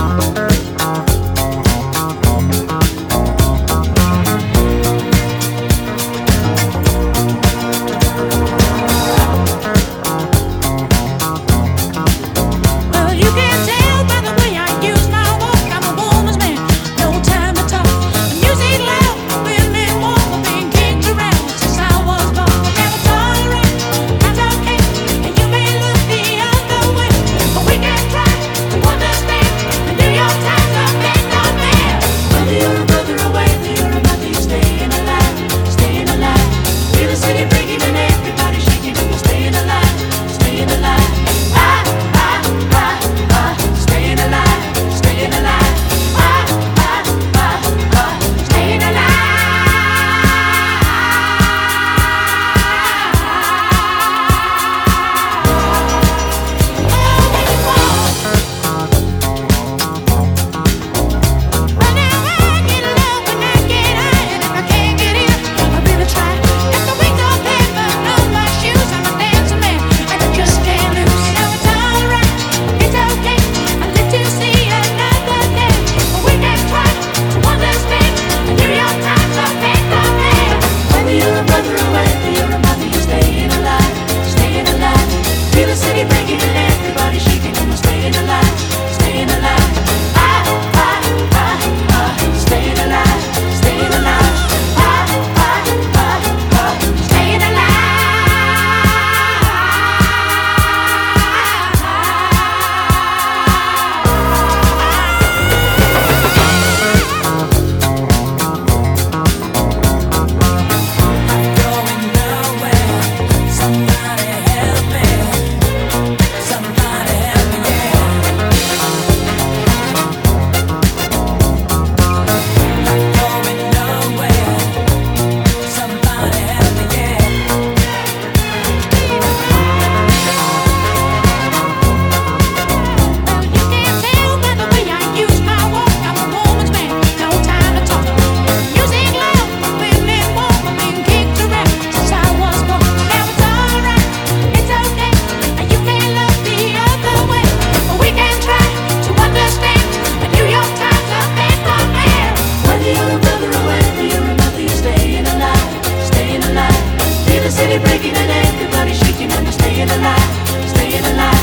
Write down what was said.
Bye. staying alive.